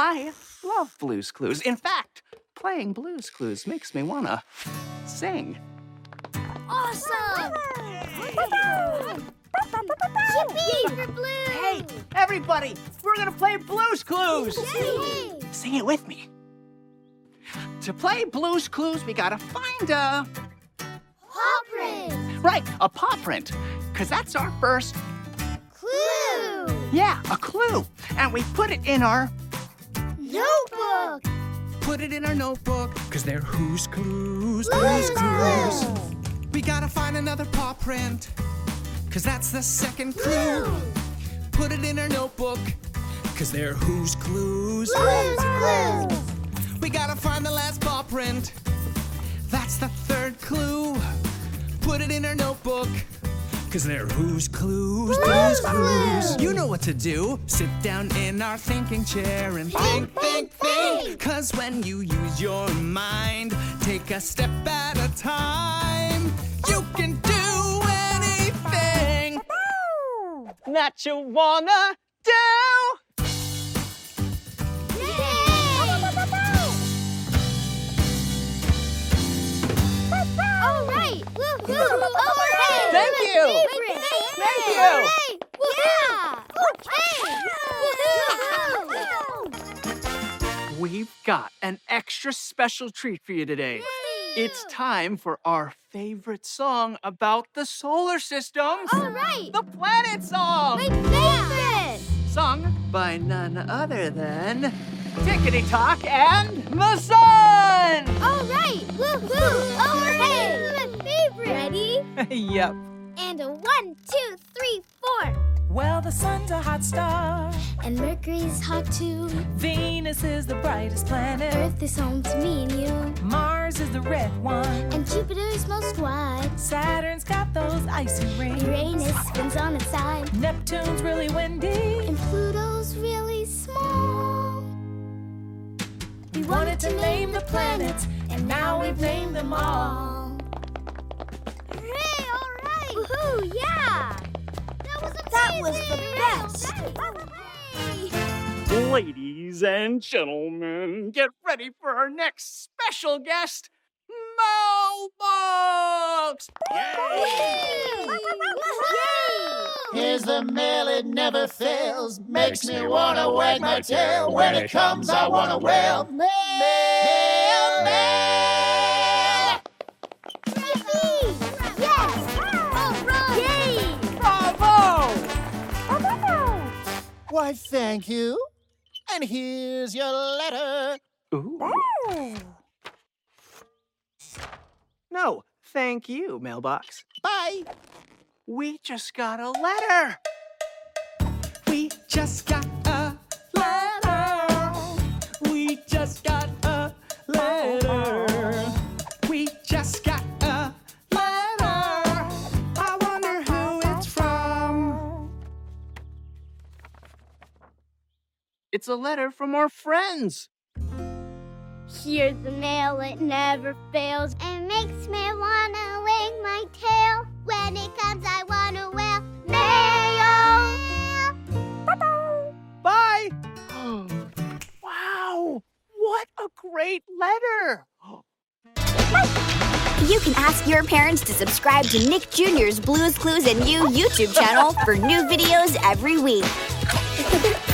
I love Blues Clues. In fact, playing Blues Clues makes me wanna sing. Awesome! Yippee! Hey, everybody, we're gonna play Blues Clues. Yay! Sing it with me. To play Blues Clues, we gotta find a Paw print! right a paw print, cause that's our first Clue! yeah a clue, and we put it in our Notebook! Put it in our notebook, cause they're who's clues, who's clues. Clues! We gotta find another paw print, cause that's the second clue. Put it in our notebook, cause they're who's clues. Blue's Clues! We gotta find the last paw print, that's the third clue. Put it in our notebook, cause they're who's clues, clues. Clues. You know what to do. Sit down in our thinking chair and think, think, think. Cause when you use your mind, take a step at a time, you can do anything that you wanna do. All right! Woohoo! Overhead! Thank you. Thank you. We've got an extra special treat for you today. It's time for our favorite song about the solar system. All right! The planet song. My favorite! Sung by none other than Tickety Tock and the Sun. All right! Woohoo! Overhead! My favorite! Ready? yep. And a one, two, three, four. Well, the sun's a hot star. And Mercury's hot too. Venus is the brightest planet. Earth is home to me and you. Mars is the red one. And Jupiter's most wide. Saturn's got those icy rings. Uranus spins on its side. Neptune's really windy. And Pluto's really small. We wanted to name the planets, and now we've named them all. Hooray! All right! Woohoo! Yeah! That was That was the best! Ladies and gentlemen, get ready for our next special guest, Mailbox! Here's the mail, it never fails. Makes me wanna wag my tail. When it comes, I wanna wail. Mail, mail. Yes! All right! Yay! Bravo! Bravo! Why, thank you. And here's your letter. Ooh. No, thank you, Mailbox. Bye. We just got a letter. We just got a It's a letter from our friends. Here's the mail, it never fails. And makes me wanna wag my tail. When it comes, I wanna wail. Mail! Bye. wow, what a great letter. You can ask your parents to subscribe to Nick Jr.'s Blues Clues and You YouTube channel for new videos every week.